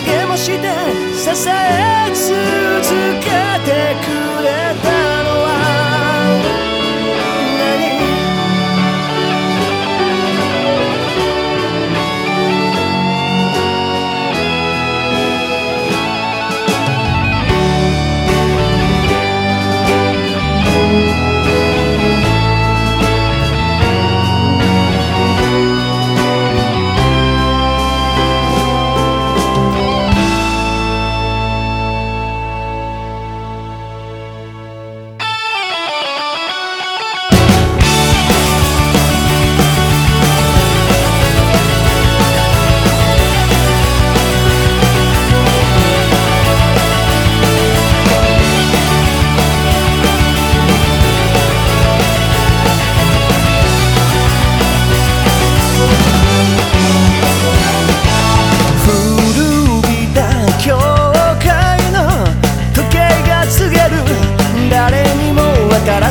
励まして支え続けてくれた。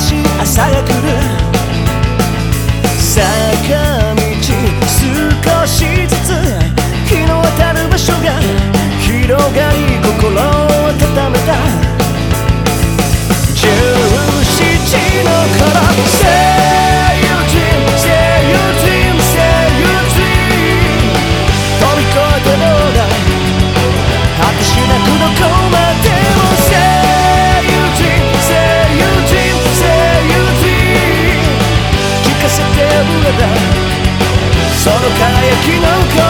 しい朝が来る。坂道少しずつ日の当たる場所が広がり心を温めた。17の頃時なんか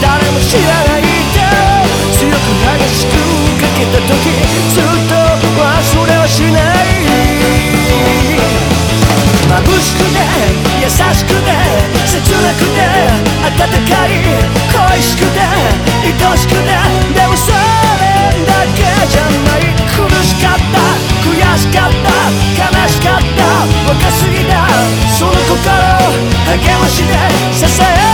か誰も知らない。で強く激しくかけた時ずっと忘れはしない眩しくて優しくて切なくて温かい恋しくて愛しくてでもそれだけじゃない苦しかった悔しかった悲しかった若すぎたその心励ましで支え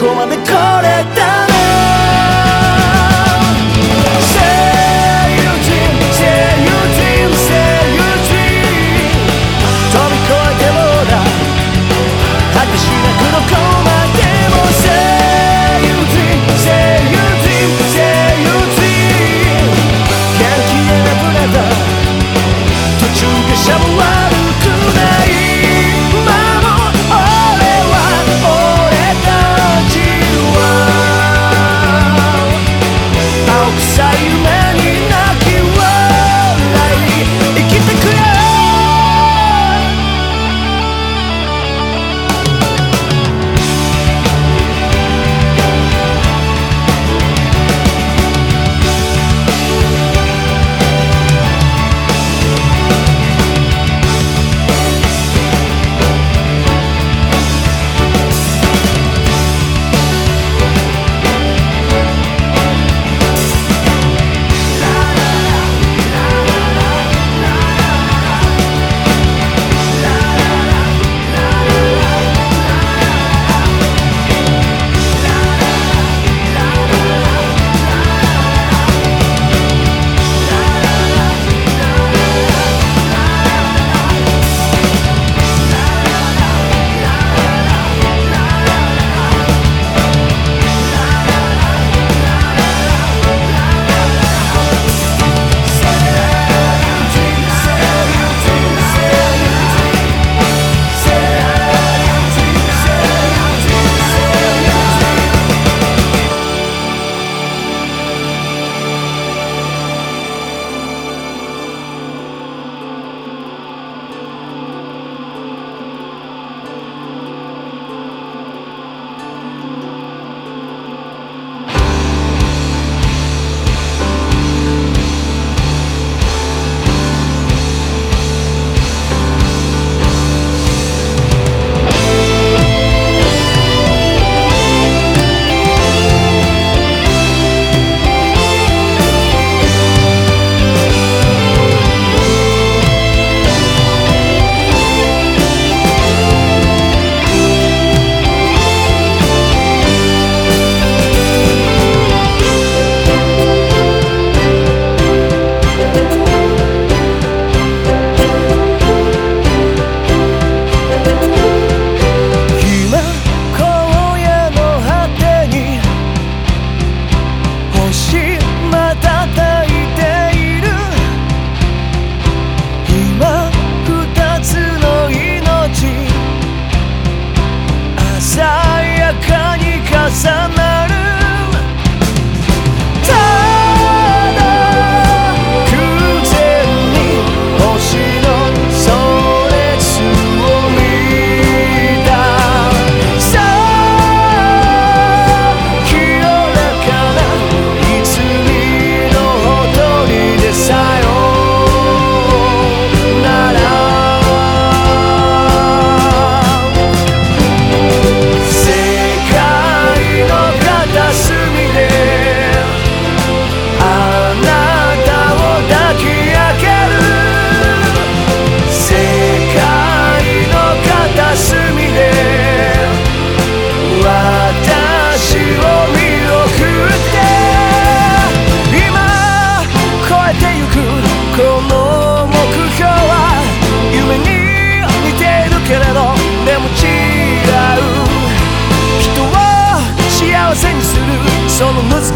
こまで来れた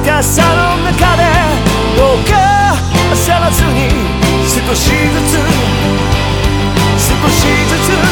深さの中でどうか焦らずに少しずつ少しずつ